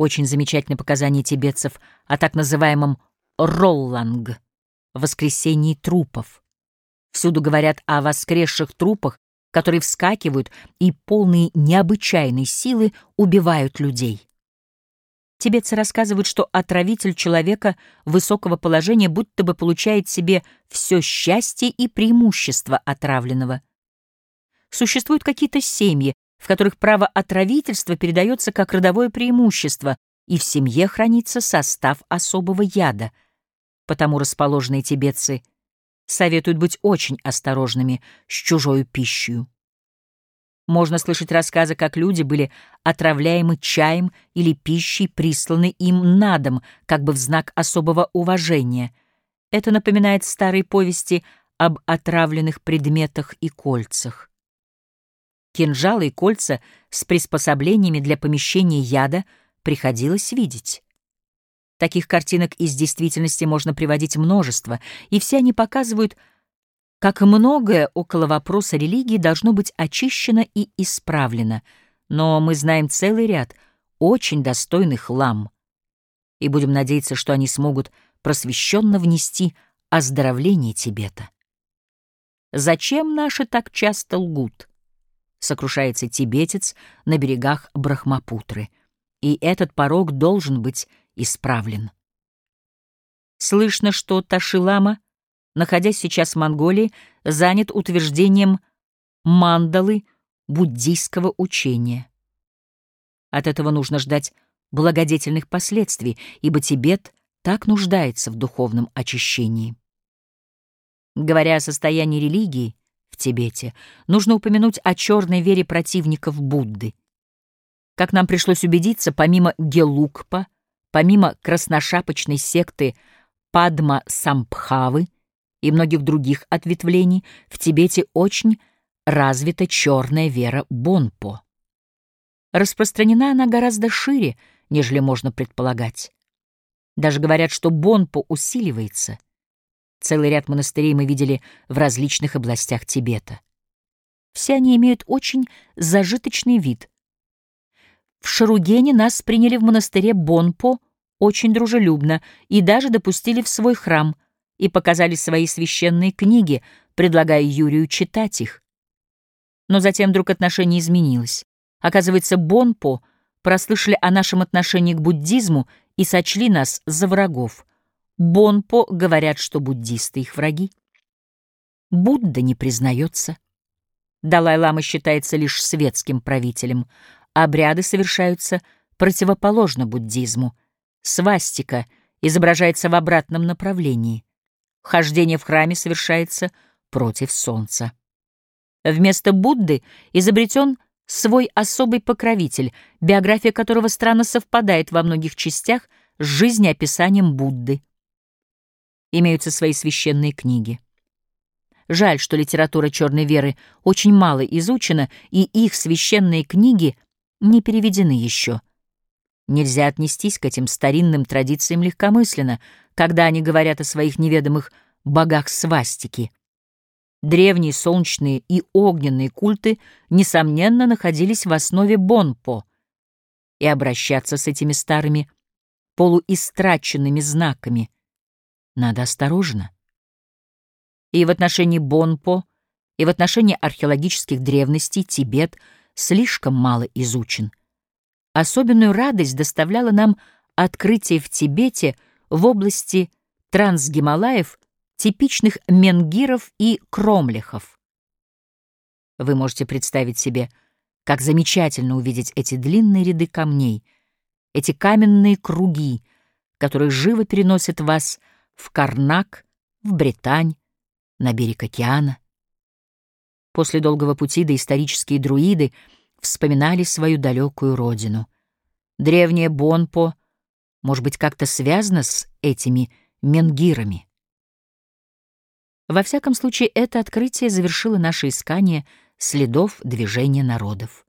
Очень замечательное показание тибетцев о так называемом «ролланг» — воскресении трупов. Всюду говорят о воскресших трупах, которые вскакивают и, полные необычайной силы, убивают людей. Тибетцы рассказывают, что отравитель человека высокого положения будто бы получает себе все счастье и преимущество отравленного. Существуют какие-то семьи, в которых право отравительства передается как родовое преимущество, и в семье хранится состав особого яда. Потому расположенные тибетцы советуют быть очень осторожными с чужой пищей. Можно слышать рассказы, как люди были отравляемы чаем или пищей, присланы им на дом, как бы в знак особого уважения. Это напоминает старые повести об отравленных предметах и кольцах. Кинжалы и кольца с приспособлениями для помещения яда приходилось видеть. Таких картинок из действительности можно приводить множество, и все они показывают, как многое около вопроса религии должно быть очищено и исправлено, но мы знаем целый ряд очень достойных лам, и будем надеяться, что они смогут просвещенно внести оздоровление Тибета. Зачем наши так часто лгут? Сокрушается тибетец на берегах Брахмапутры. И этот порог должен быть исправлен. Слышно, что Ташилама, находясь сейчас в Монголии, занят утверждением мандалы буддийского учения. От этого нужно ждать благодетельных последствий, ибо Тибет так нуждается в духовном очищении. Говоря о состоянии религии, Тибете, нужно упомянуть о черной вере противников Будды. Как нам пришлось убедиться, помимо Гелукпа, помимо красношапочной секты Падма Сампхавы и многих других ответвлений, в Тибете очень развита черная вера Бонпо. Распространена она гораздо шире, нежели можно предполагать. Даже говорят, что Бонпо усиливается — Целый ряд монастырей мы видели в различных областях Тибета. Все они имеют очень зажиточный вид. В Шаругене нас приняли в монастыре Бонпо очень дружелюбно и даже допустили в свой храм и показали свои священные книги, предлагая Юрию читать их. Но затем вдруг отношение изменилось. Оказывается, Бонпо прослышали о нашем отношении к буддизму и сочли нас за врагов. Бонпо говорят, что буддисты их враги. Будда не признается. Далай-лама считается лишь светским правителем. Обряды совершаются противоположно буддизму. Свастика изображается в обратном направлении. Хождение в храме совершается против солнца. Вместо Будды изобретен свой особый покровитель, биография которого странно совпадает во многих частях с жизнеописанием Будды имеются свои священные книги. Жаль, что литература черной веры очень мало изучена, и их священные книги не переведены еще. Нельзя отнестись к этим старинным традициям легкомысленно, когда они говорят о своих неведомых богах свастики. Древние солнечные и огненные культы, несомненно, находились в основе Бонпо, и обращаться с этими старыми полуистраченными знаками — надо осторожно. И в отношении Бонпо, и в отношении археологических древностей Тибет слишком мало изучен. Особенную радость доставляло нам открытие в Тибете в области трансгималаев типичных менгиров и кромлехов. Вы можете представить себе, как замечательно увидеть эти длинные ряды камней, эти каменные круги, которые живо переносят вас в Карнак, в Британь, на берег океана. После долгого пути доисторические друиды вспоминали свою далекую родину. Древняя Бонпо, может быть, как-то связана с этими менгирами. Во всяком случае, это открытие завершило наше искание следов движения народов.